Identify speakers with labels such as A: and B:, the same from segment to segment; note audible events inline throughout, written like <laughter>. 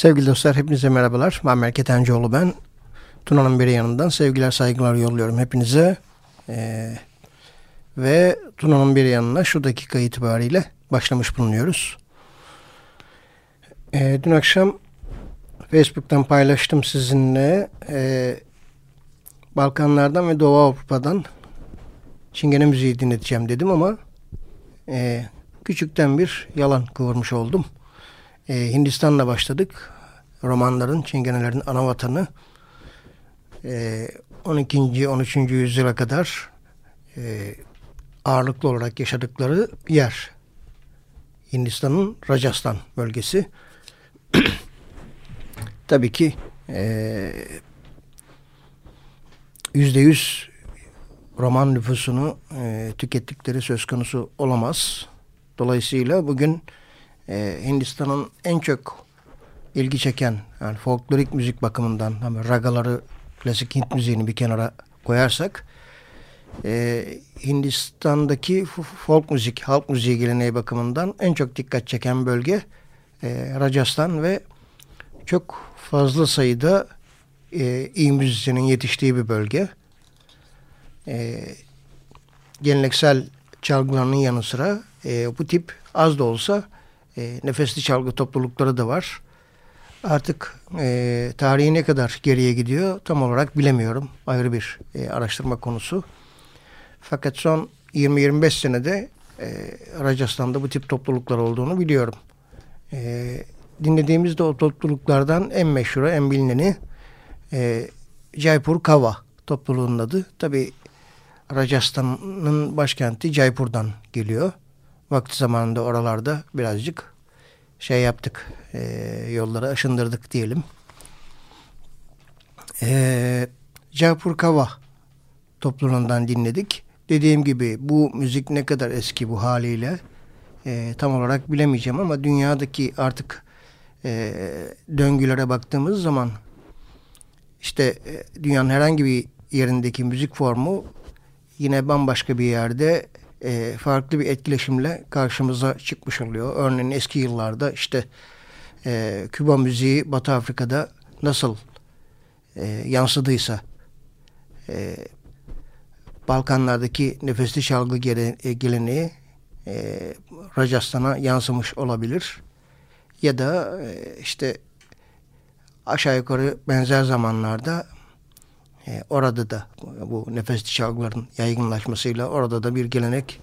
A: Sevgili dostlar hepinize merhabalar. Muammer Ketencoğlu ben. Tuna'nın biri yanından sevgiler saygılar yolluyorum hepinize. Ee, ve Tuna'nın bir yanına şu dakika itibariyle başlamış bulunuyoruz. E, dün akşam Facebook'tan paylaştım sizinle. E, Balkanlardan ve Doğu Avrupa'dan Çingene müziği dinleteceğim dedim ama e, küçükten bir yalan kıvırmış oldum. E, Hindistan'la başladık. Romanların, Çingenelerin ana vatanı. E, 12. 13. yüzyıla kadar e, ağırlıklı olarak yaşadıkları yer. Hindistan'ın Rajasthan bölgesi. <clears throat> Tabii ki e, yüzde yüz roman nüfusunu e, tükettikleri söz konusu olamaz. Dolayısıyla bugün e, Hindistan'ın en çok ilgi çeken yani folklorik müzik bakımından hani ragaları klasik Hint müziğini bir kenara koyarsak e, Hindistan'daki folk müzik, halk müziği geleneği bakımından en çok dikkat çeken bölge e, Rajasthan ve çok fazla sayıda e, iyi müzisyenin yetiştiği bir bölge. E, geleneksel çalgılarının yanı sıra e, bu tip az da olsa e, nefesli çalgı toplulukları da var. Artık e, tarihi ne kadar geriye gidiyor tam olarak bilemiyorum. Ayrı bir e, araştırma konusu. Fakat son 20-25 senede e, Rajasthan'da bu tip topluluklar olduğunu biliyorum. E, dinlediğimizde o topluluklardan en meşhuru, en bilineni e, Jaipur Kava topluluğunun adı. Tabi Rajasthan'ın başkenti Jaipur'dan geliyor. Vakti zamanında oralarda birazcık şey yaptık, e, yolları aşındırdık diyelim. E, Jaipur Kava topluluğundan dinledik. Dediğim gibi bu müzik ne kadar eski bu haliyle e, tam olarak bilemeyeceğim ama dünyadaki artık e, döngülere baktığımız zaman işte e, dünyanın herhangi bir yerindeki müzik formu yine bambaşka bir yerde e, farklı bir etkileşimle karşımıza çıkmış oluyor. Örneğin eski yıllarda işte e, Küba müziği Batı Afrika'da nasıl e, yansıdıysa e, Balkanlardaki nefesli çalgı e, geleneği e, Rajastan'a yansımış olabilir. Ya da e, işte aşağı yukarı benzer zamanlarda e, orada da bu nefesli çalgıların yaygınlaşmasıyla orada da bir gelenek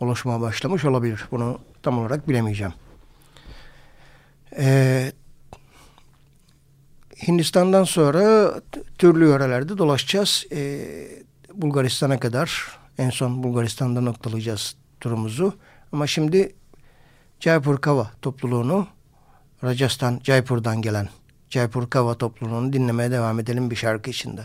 A: oluşmaya başlamış olabilir. Bunu tam olarak bilemeyeceğim. E, Hindistan'dan sonra türlü yörelerde dolaşacağız. E, Bulgaristan'a kadar en son Bulgaristan'da noktalayacağız turumuzu. Ama şimdi Jaipur Kava topluluğunu Rajasthan Jaipur'dan gelen Jaipur Kava topluluğunu dinlemeye devam edelim bir şarkı içinde.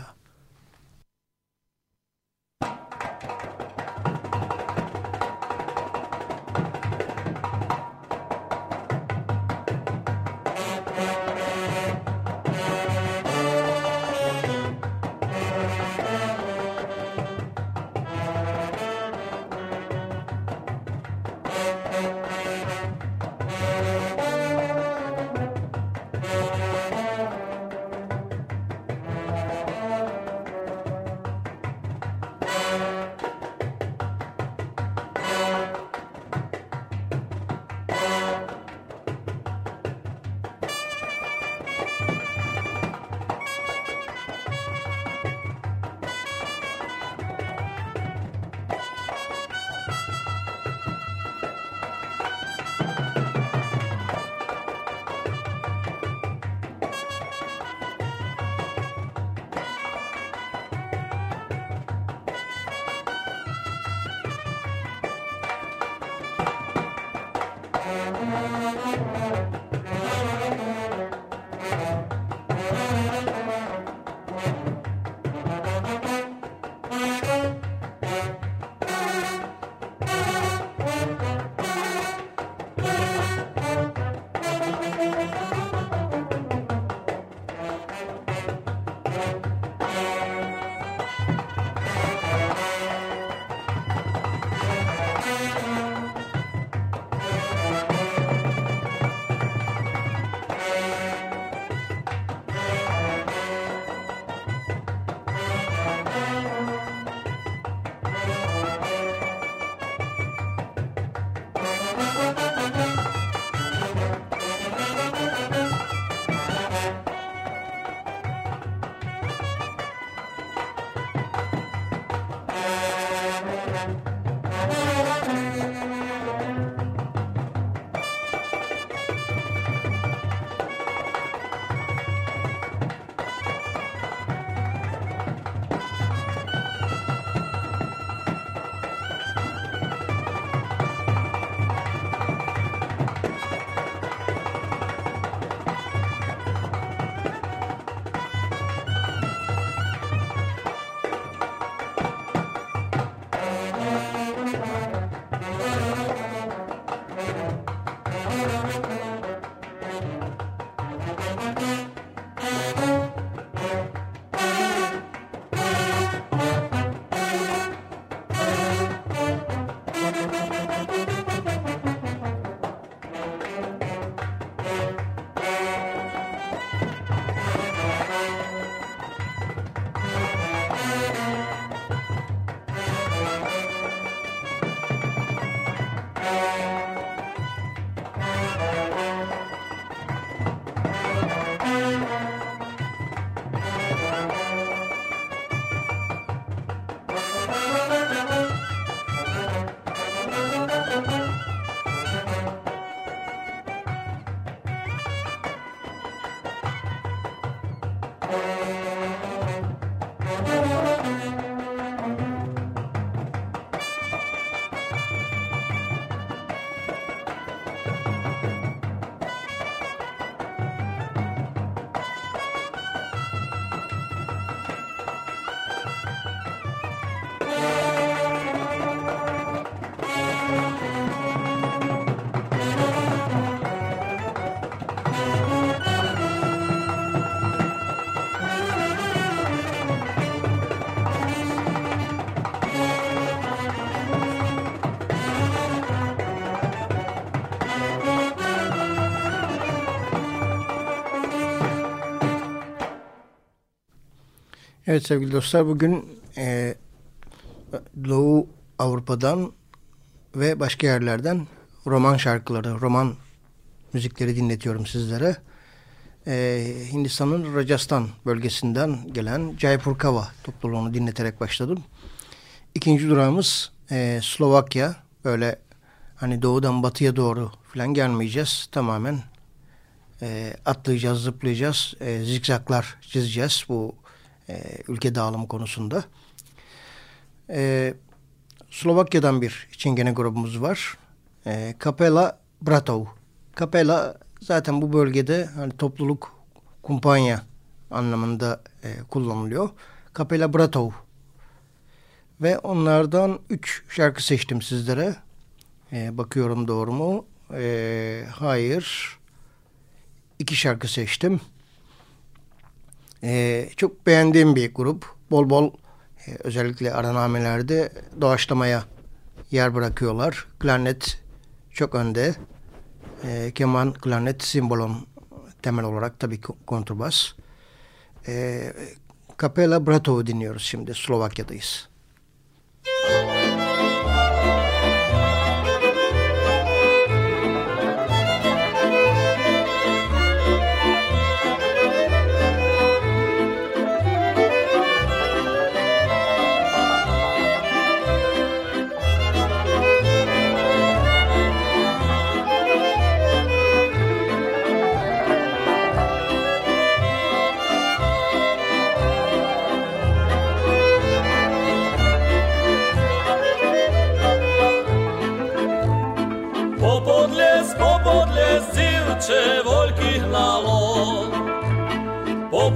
A: Evet sevgili dostlar bugün e, Doğu Avrupa'dan ve başka yerlerden roman şarkıları, roman müzikleri dinletiyorum sizlere. E, Hindistan'ın Rajasthan bölgesinden gelen Jaipur Kava topluluğunu dinleterek başladım. İkinci durağımız e, Slovakya. Böyle hani doğudan batıya doğru falan gelmeyeceğiz. Tamamen e, atlayacağız, zıplayacağız, e, zikzaklar çizeceğiz bu e, ülke dağılımı konusunda. E, Slovakya'dan bir çingene grubumuz var. E, Kapela Bratov. Kapela zaten bu bölgede hani topluluk, kumpanya anlamında e, kullanılıyor. Kapela Bratov. Ve onlardan üç şarkı seçtim sizlere. E, bakıyorum doğru mu? E, hayır. İki şarkı seçtim. Ee, çok beğendiğim bir grup. Bol bol e, özellikle aranamelerde doğaçlamaya yer bırakıyorlar. Klarnet çok önde. E, keman, klarnet, simbolon temel olarak tabii kontrbas. Kapela Bratov'u dinliyoruz şimdi. Slovakya'dayız.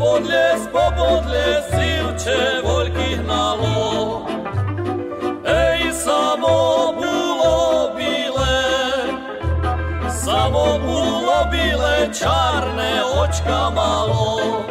B: Поподлес, поподлес, сивче вольки гнало, Ей, само було біле, само було біле, чарне очка мало.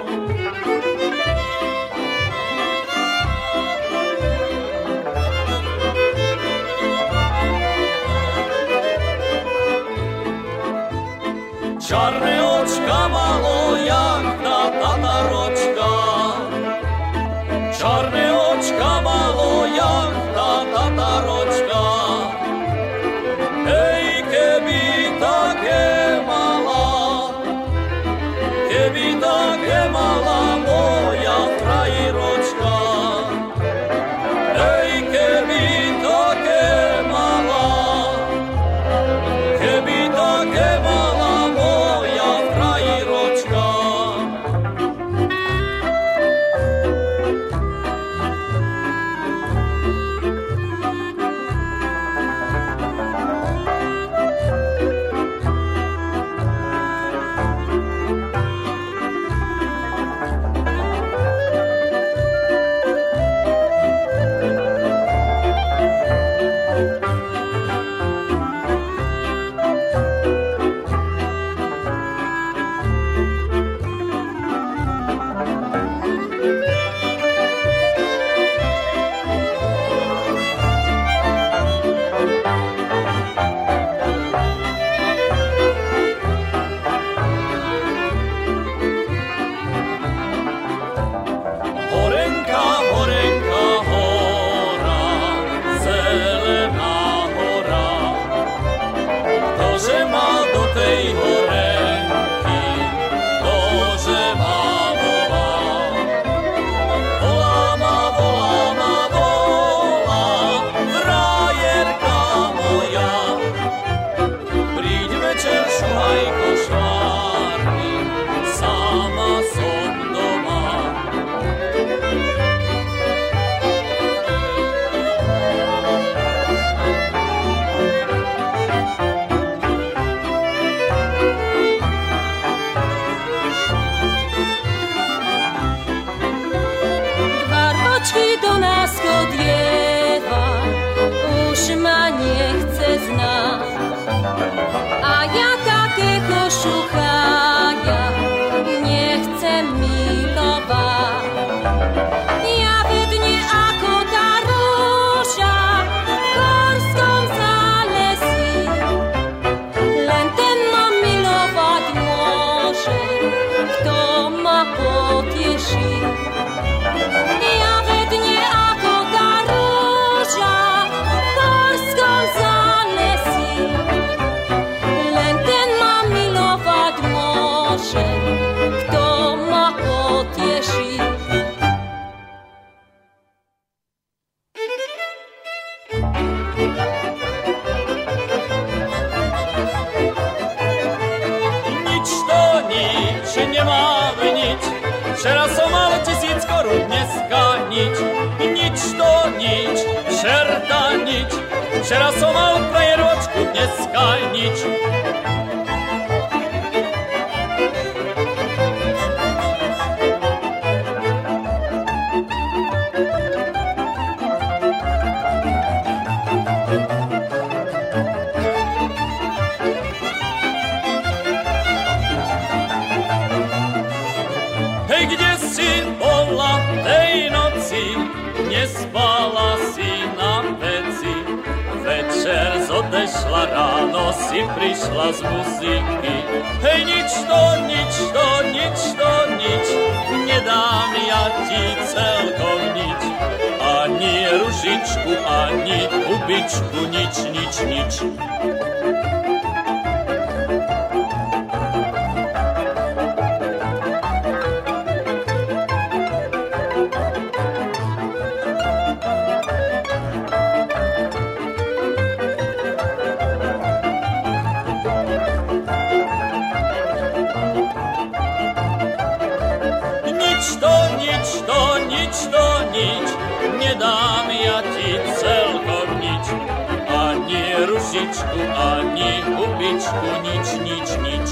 B: Hayata. Zodešla, ráno si prišla z muziky. Hej, nič to, nič to, nič to, nič. Nedám ja ti celkom nič. Ani ružičku, ani hubičku, nič, nič. Nič byczku nic, nic, nic.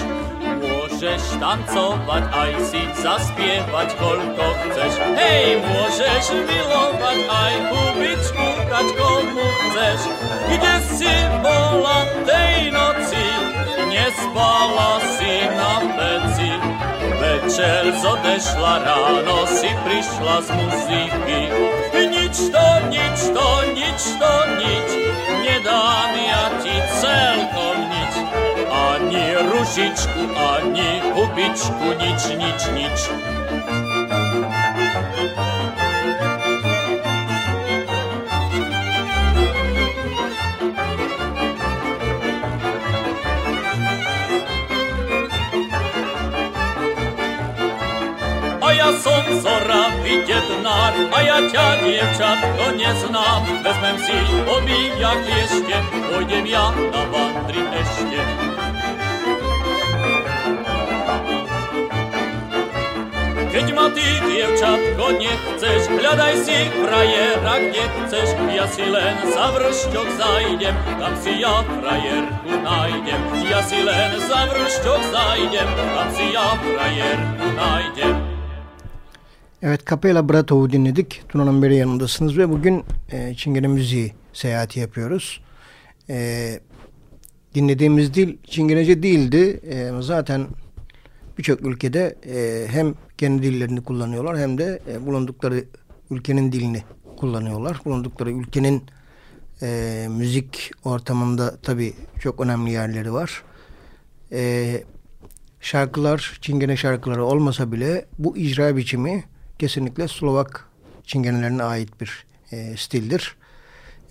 B: Możesz tancować, aj si zaspiewać, kolko chcesz. Hej, możesz milować, aj kubyczku dać komu chcesz. Gdzie si bola tej nocy, nie spała si na peci. Večer zodešla, ráno si prišla z muziky. Nič to, nič to, nič to, nič nedám ja ti celkom nič. Ani ružičku, ani hubičku, nič, nič, nič. A ja som zora vidednár, a ja ťa, dievčatko, neznám. Vezmem si obijak ešte, pôjdem ja na vandri ešte. Keď ma ty, dievčatko, nechceš, hľadaj si frajera, kde chceš. Ja si len za vršťok zajdem, tam si ja frajerku nájdem. Ja si len za vršťok zajdem, tam si ja frajerku nájdem.
A: Evet Capella Brato'yu dinledik. Tuna'nın beri yanındasınız ve bugün e, Çingene müziği seyahati yapıyoruz. E, dinlediğimiz dil Çingenece değildi. E, zaten birçok ülkede e, hem kendi dillerini kullanıyorlar hem de e, bulundukları ülkenin dilini kullanıyorlar. Bulundukları ülkenin e, müzik ortamında tabii çok önemli yerleri var. E, şarkılar, Çingene şarkıları olmasa bile bu icra biçimi kesinlikle Slovak Çingenelerine ait bir e, stildir.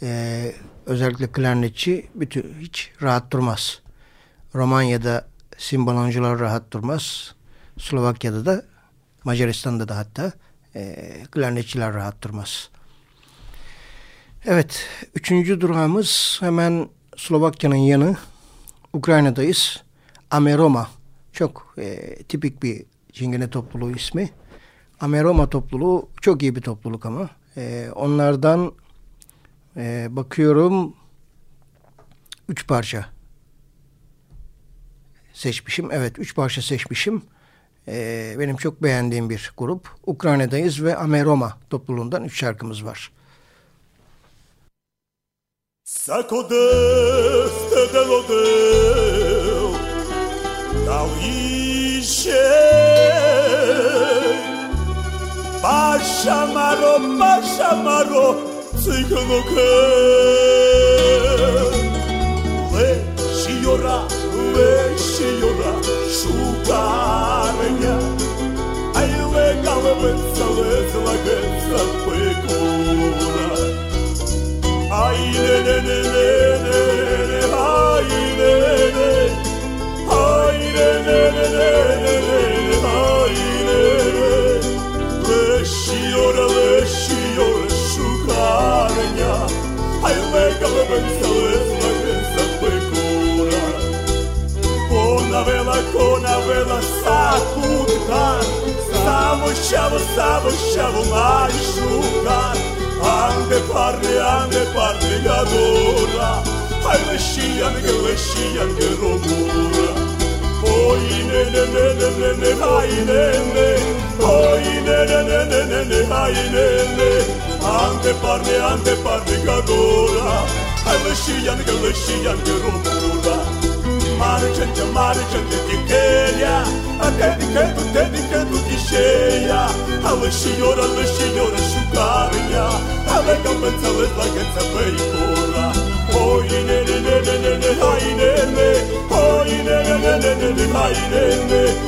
A: E, özellikle klarnetçi bütün, hiç rahat durmaz. Romanya'da simbaloncular rahat durmaz. Slovakya'da da Macaristan'da da hatta e, klarnetçiler rahat durmaz. Evet, üçüncü durağımız hemen Slovakya'nın yanı. Ukrayna'dayız. Ameroma. Çok e, tipik bir Çingene topluluğu ismi. Ameroma topluluğu çok iyi bir topluluk ama. E, onlardan e, bakıyorum üç parça seçmişim. Evet üç parça seçmişim. e, benim çok beğendiğim bir grup. Ukrayna'dayız ve Ameroma topluluğundan üç şarkımız var.
C: Sacodeste de Πασαμαρό, πασαμαρό, τσιγκονοκλέ. Λε σιωρά, λε σιωρά, σουτάρνια. Αιλέ καλεβέτσα, λε θλακέτσα, πεκούρα. Αιλέ, ναι, ναι, ναι, ναι, ναι, αιλέ, ναι, αιλέ, ναι, ναι, ναι, колобився лезла вінця пекура. Понавила, конавила, сакутка, Самощаву, самощаву, маршука. Ande parne, ande parne, gadora. Ay leşi yangı, leşi yangı, romura. Oy ne ne ne ne ne ne, ay ne ne. Oy ne ne ne ne ne ne, ay ne ne. Άντε πάρνε, άντε πάρνε κατώρα Αι βεσίλιαν και βεσίλιαν και ρομπούλα Μάρεξαν και μάρεξαν και την κέρια Ατέδικα του, τέδικα τη σέλια Αβε σιγιόρα, αβε σιγιόρα σου κάρια. Αβε καμπέτσα, αβε βαγκέτσα, αβε η κόρα Όι, ναι, ναι, ναι, ναι, ναι, ναι. ναι, ναι, ναι, ναι, ναι, ναι, ναι, ναι, ναι, ναι, ναι, ναι, ναι, ναι,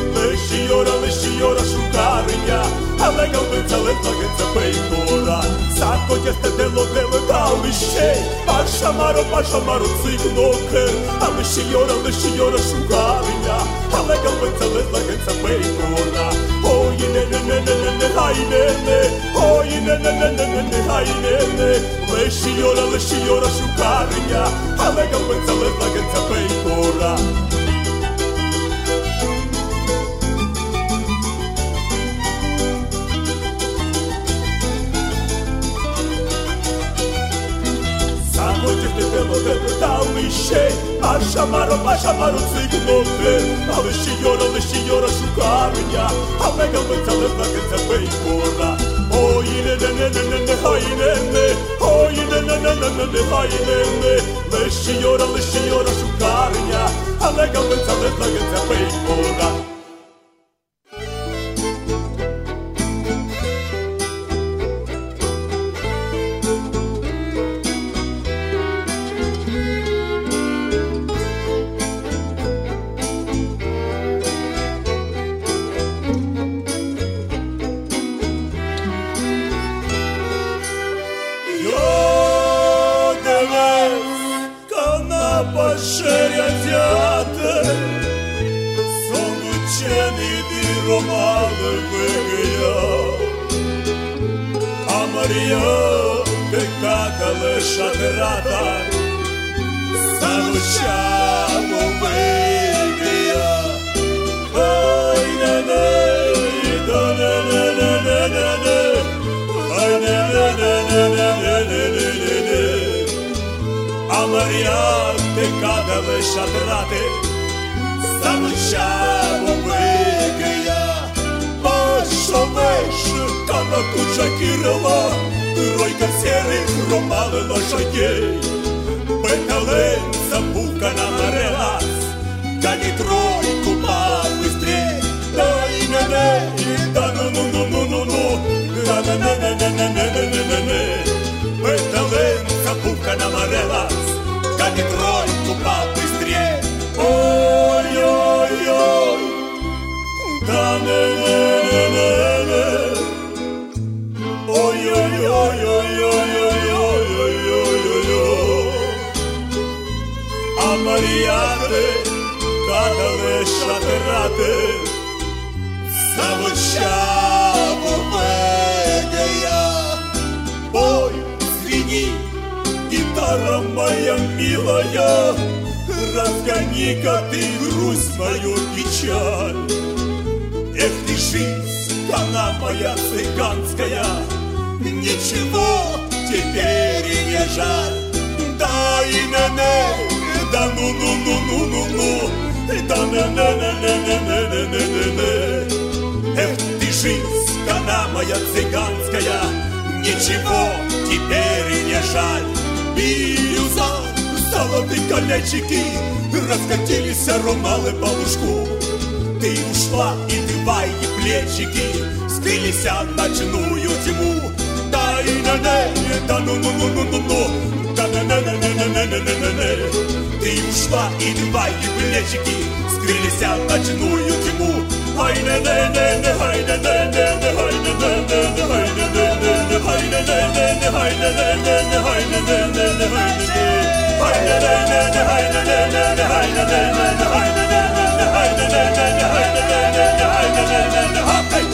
C: Yesterdello dele talişe Paşamaro paşamaro cignoker Alışıyor alışıyor şu karına Hala galıtalı lagınsa meykona O yine ne ne ne ne ne hayne ne O yine ne ne ne ne ne hayne ne Alışıyor alışıyor şu karına Hala galıtalı lagınsa meykona Dały się, pasza maro, pasza maro, cygnoty Mamy się joro, leśni joro, szukarnia A mega byca, lewna, gęca, pejpora Oj, ne, ne, ne, ne, ne, ne, haj, ne, ne Oj, ne, ne, ne, ne, ne, ne, haj, ne, ne Leśni joro, leśni joro, szukarnia A mega byca, lewna, gęca, pejpora Amăriate ca de și aderate Să nu șeamă băgăia Пошовеш, кана куча кирова Тройка серых романа наша ей Беталент bucane amarelați Ca nitroi cu patru e Da, ine, ne, da, nu, nu, nu, nu, nu, nu. Da, na na na na na na na na ne. Păi talent na bucane amarelați șaterate Завучаву вегая Ой, извини, гитара моя милая. Разгони-ка ты грусть мою печаль. Эх ты жизнь, она моя цыганская. Ничего теперь не жаль. Да и Эх ты жизнь, страна моя цыганская, Ничего теперь и не жаль. Бирюза, золотые колечики, Раскатились аромалы по лужку. Ты ушла, и твои плечики Скрылись от ночную тьму. Да и на да ну ну ну ну ну ну да на на на на на на на на ты ушла, и два юбилечики скрылись ночную тьму. Hey!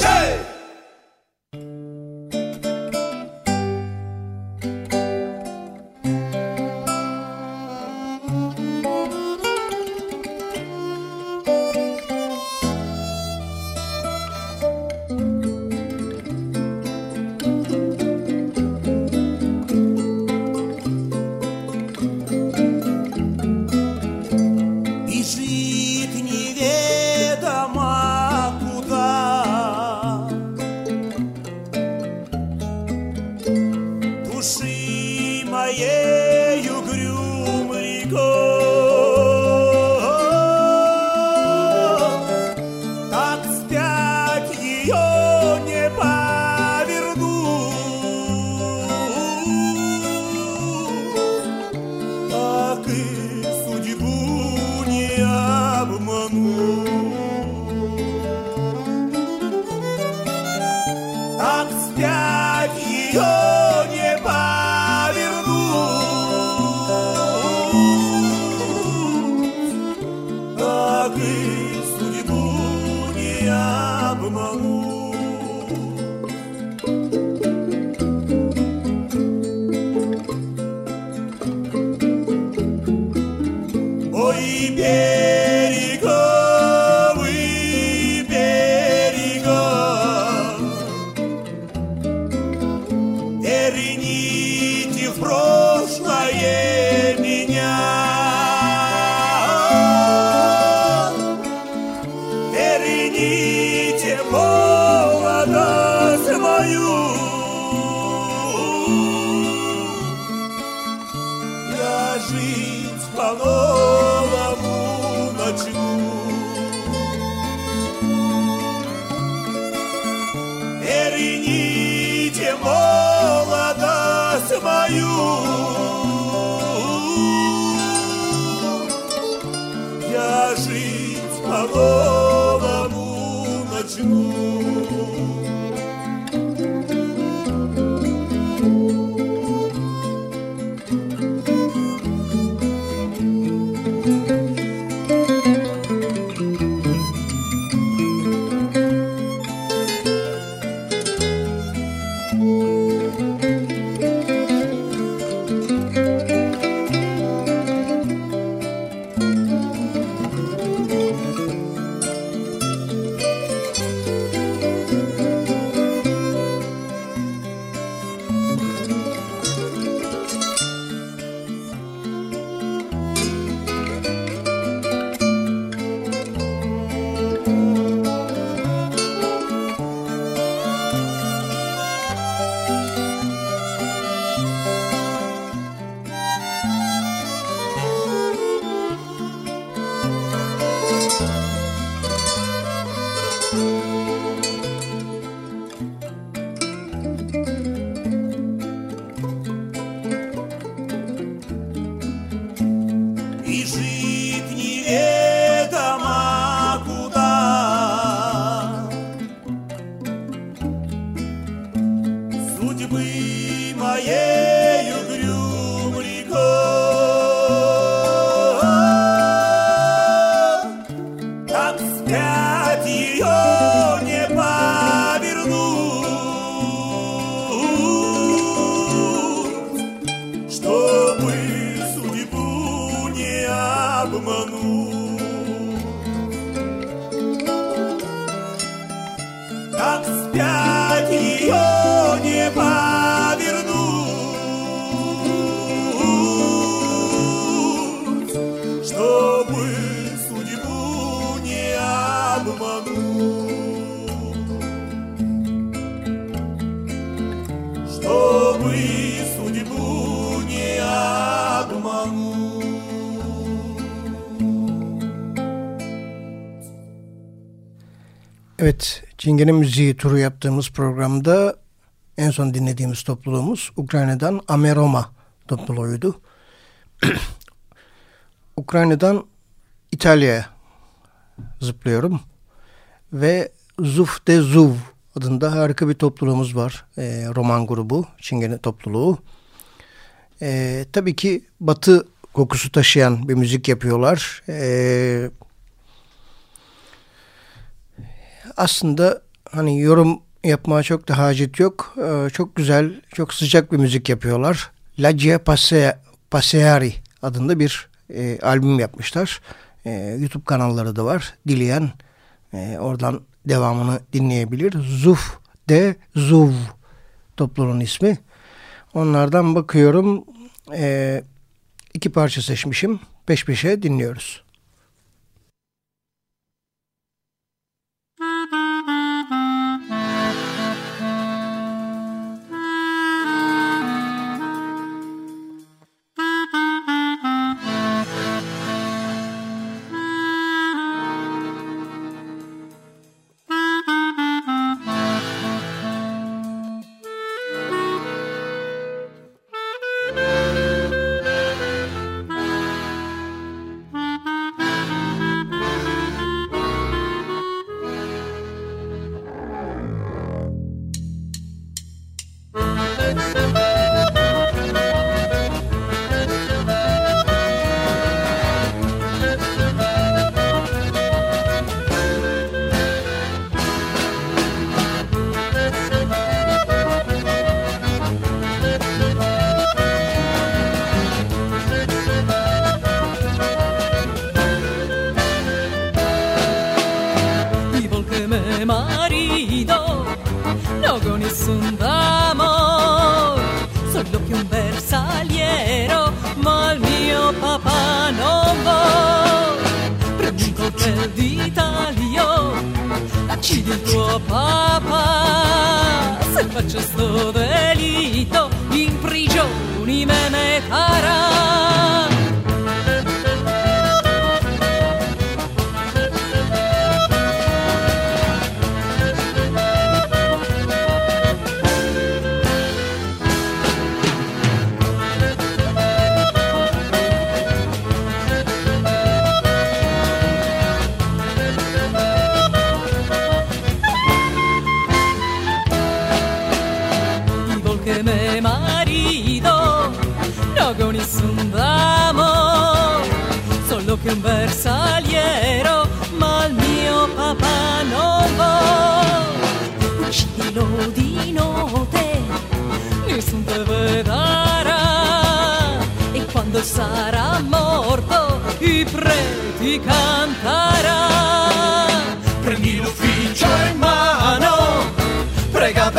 D: Evet, Çingene Müziği turu yaptığımız programda en son dinlediğimiz topluluğumuz Ukrayna'dan Ameroma topluluğuydu. <clears throat> Ukrayna'dan İtalya'ya zıplıyorum ve Zuf de Zuv adında harika bir topluluğumuz var. E, roman grubu, Çingene topluluğu. E, tabii ki batı kokusu taşıyan bir müzik yapıyorlar. E, aslında hani yorum yapmaya çok da hacet yok. E, çok güzel, çok sıcak bir müzik yapıyorlar. La Gia Passe, Passeari adında bir e, albüm yapmışlar. E, YouTube kanalları da var. Dileyen e, oradan devamını dinleyebilir. Zuf de Zuv topluluğun ismi. Onlardan bakıyorum e, iki parça seçmişim. Peş peşe dinliyoruz.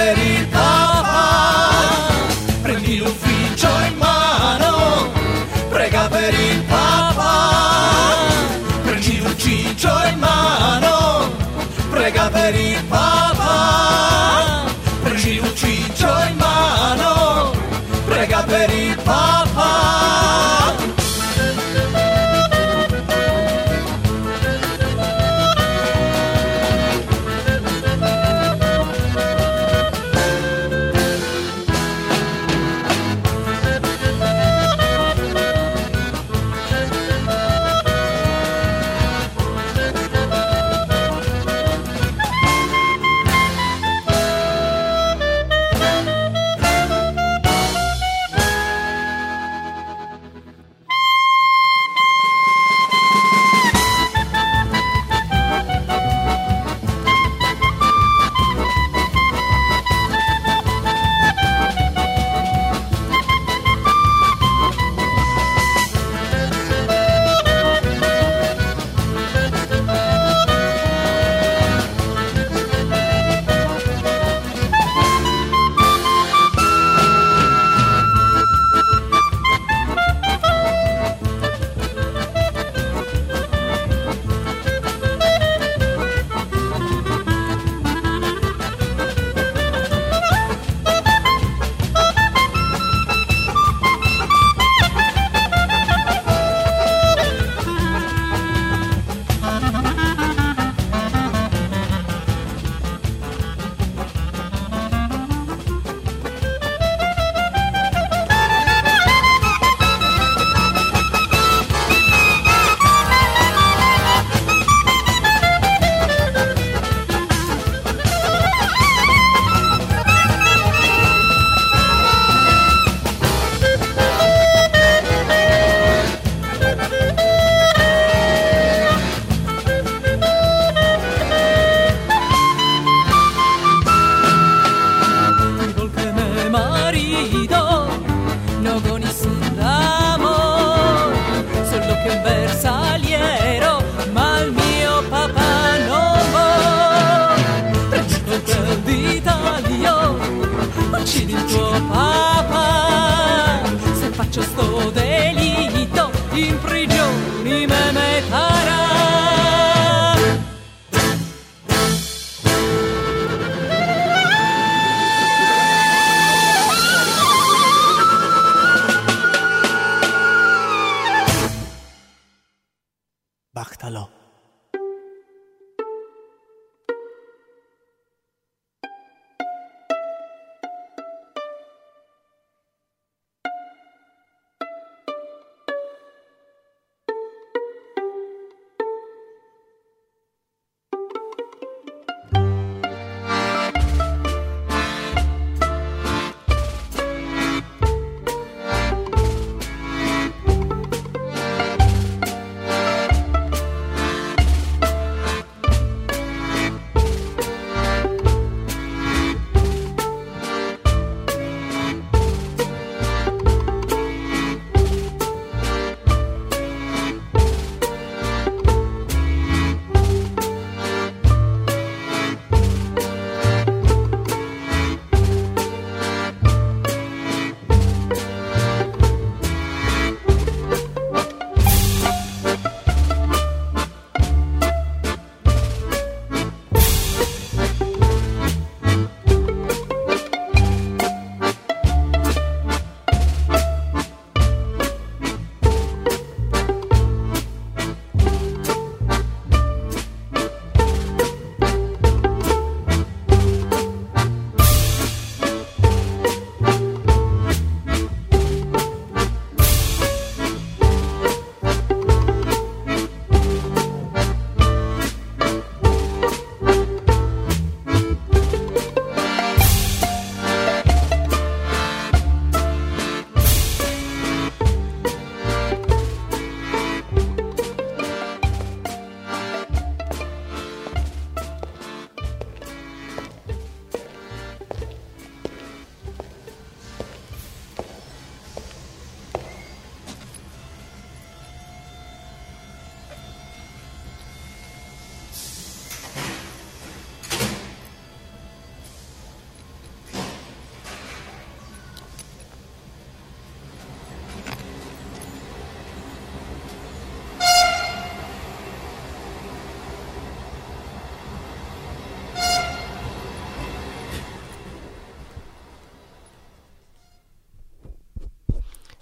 D: querida.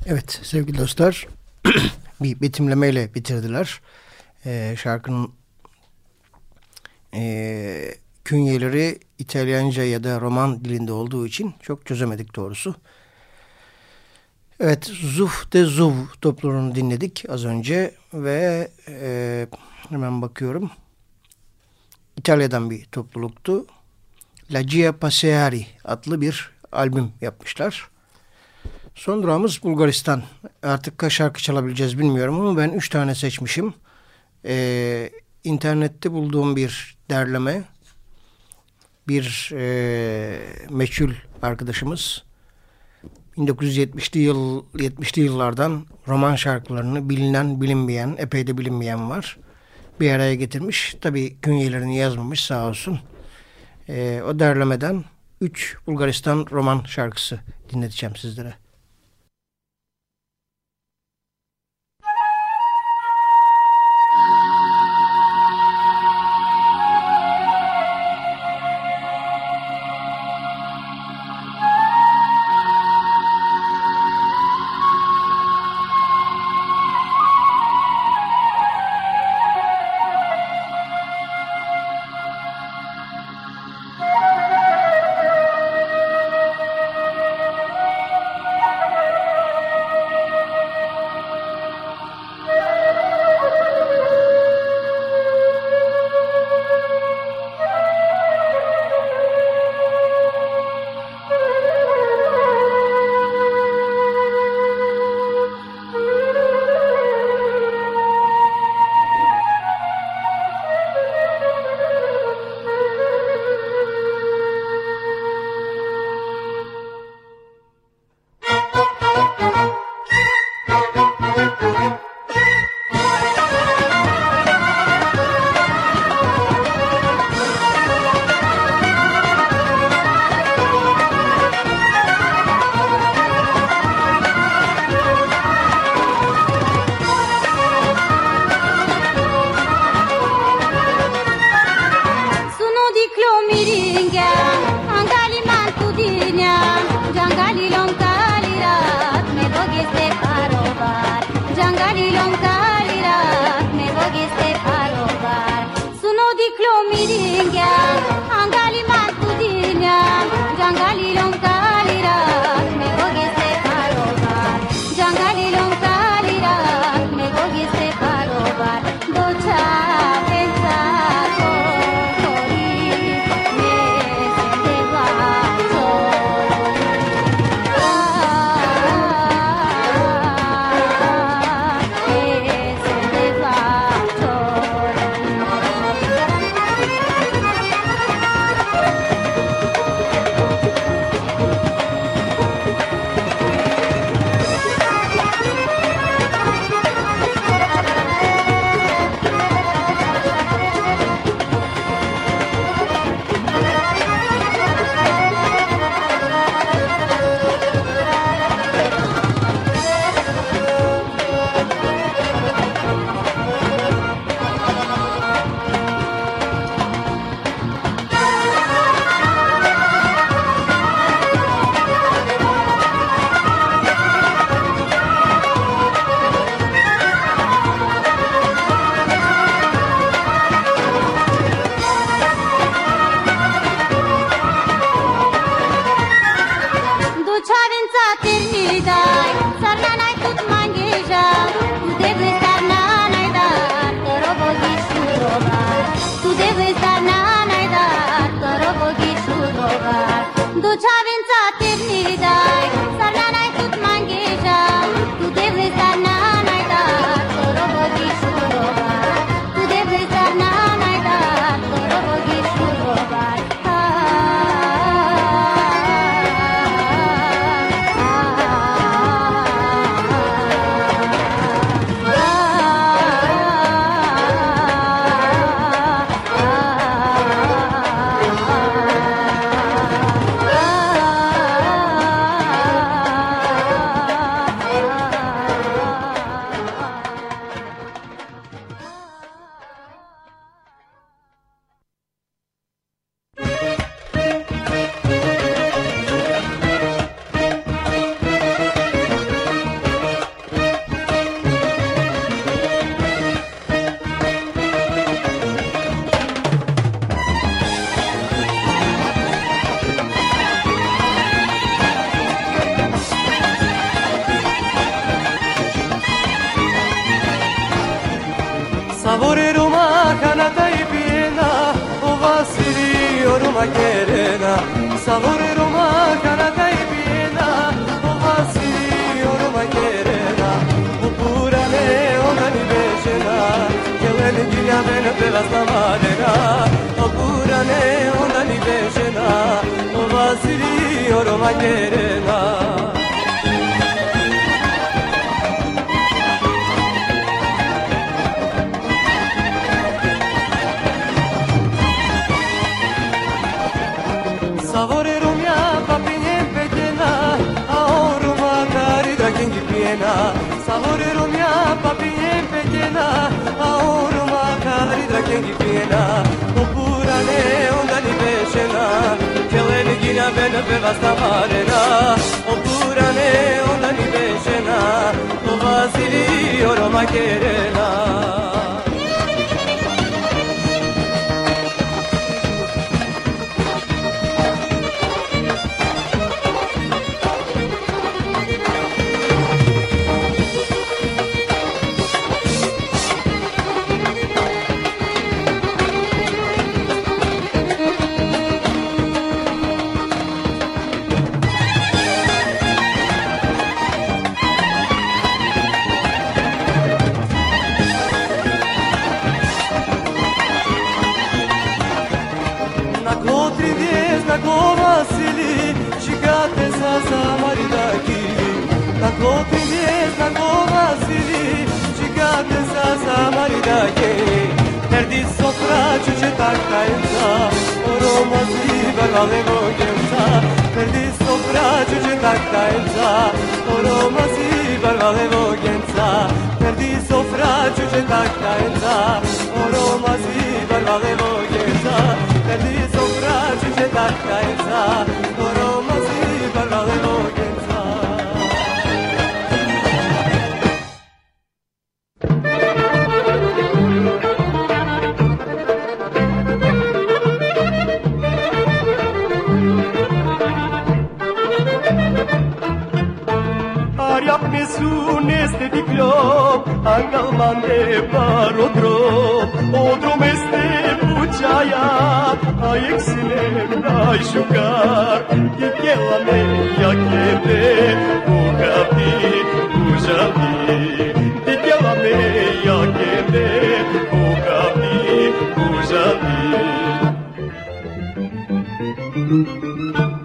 A: Evet sevgili dostlar <clears throat> bir betimlemeyle bitirdiler. Ee, şarkının e, künyeleri İtalyanca ya da roman dilinde olduğu için çok çözemedik doğrusu. Evet Zuf de Zuv topluluğunu dinledik az önce ve e, hemen bakıyorum. İtalya'dan bir topluluktu. La Gia Passeari adlı bir albüm yapmışlar. Son durağımız Bulgaristan. Artık kaç şarkı çalabileceğiz bilmiyorum ama ben üç tane seçmişim. Ee, internette bulduğum bir derleme. Bir e, meçhul arkadaşımız 1970'li yıl 70'li yıllardan roman şarkılarını bilinen bilinmeyen epey de bilinmeyen var. Bir araya getirmiş. Tabii künyelerini yazmamış sağ olsun. Ee, o derlemeden 3 Bulgaristan roman şarkısı dinleteceğim sizlere.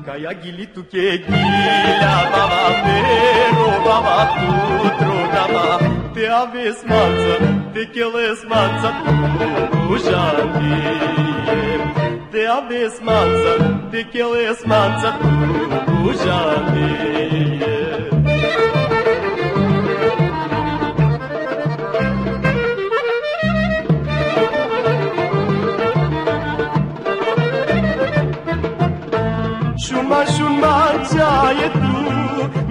C: Kaya gili tu ke gila baba pero baba tu trudaba te aves manza te keles manza ujandi te aves manza te keles manza ujandi shumë qaje tu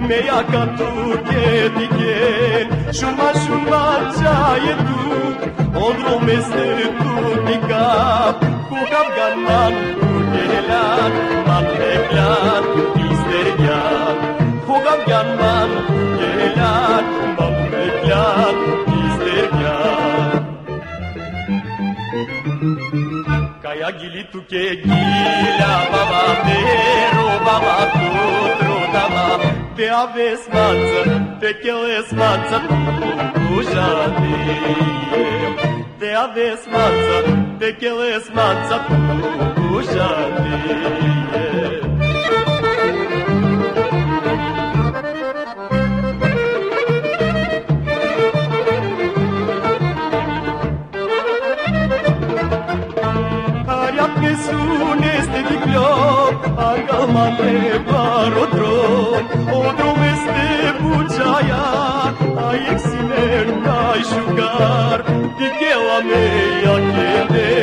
C: Me ja ka tu keti ken Shumë shumë qaje tu Ondru me së tu ti kap Ku kap ganan, ku kelan Matë e Ku kap ganan, Kaya gili tu ke gila baba pero baba tutru dama Te aveți mață, te chelesc mață, tu Te aveți mață, te chelesc mață, tu sun este dicleop, agama-te par odrom, odrom este buceaia, ai exile, n-ai șugar, dichela mea chelea.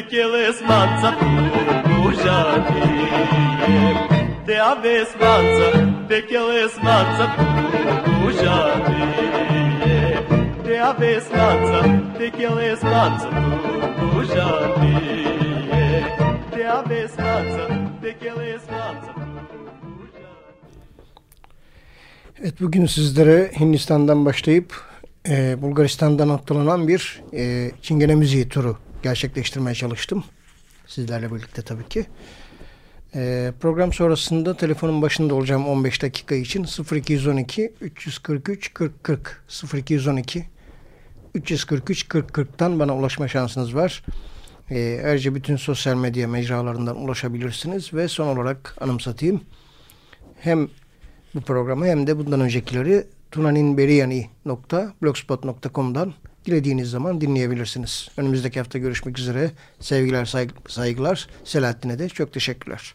C: Te queles manza ujati te aves manza te queles manza ujati te aves manza te queles manza
A: Evet bugün sizlere Hindistan'dan başlayıp e, Bulgaristan'dan atlananan bir e, Çingene müziği turu gerçekleştirmeye çalıştım. Sizlerle birlikte tabii ki. E, program sonrasında telefonun başında olacağım 15 dakika için 0212 343 40 40 0212 343 40 40'tan bana ulaşma şansınız var. E, ayrıca bütün sosyal medya mecralarından ulaşabilirsiniz ve son olarak anımsatayım. Hem bu programı hem de bundan öncekileri tunaninberiyani.blogspot.com'dan dilediğiniz zaman dinleyebilirsiniz. Önümüzdeki hafta görüşmek üzere. Sevgiler, saygılar. Selahattin'e de çok teşekkürler.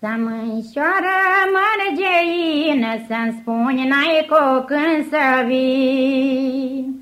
E: Să mânșoară mărgeină, să-mi spuni n-ai cu când să vii.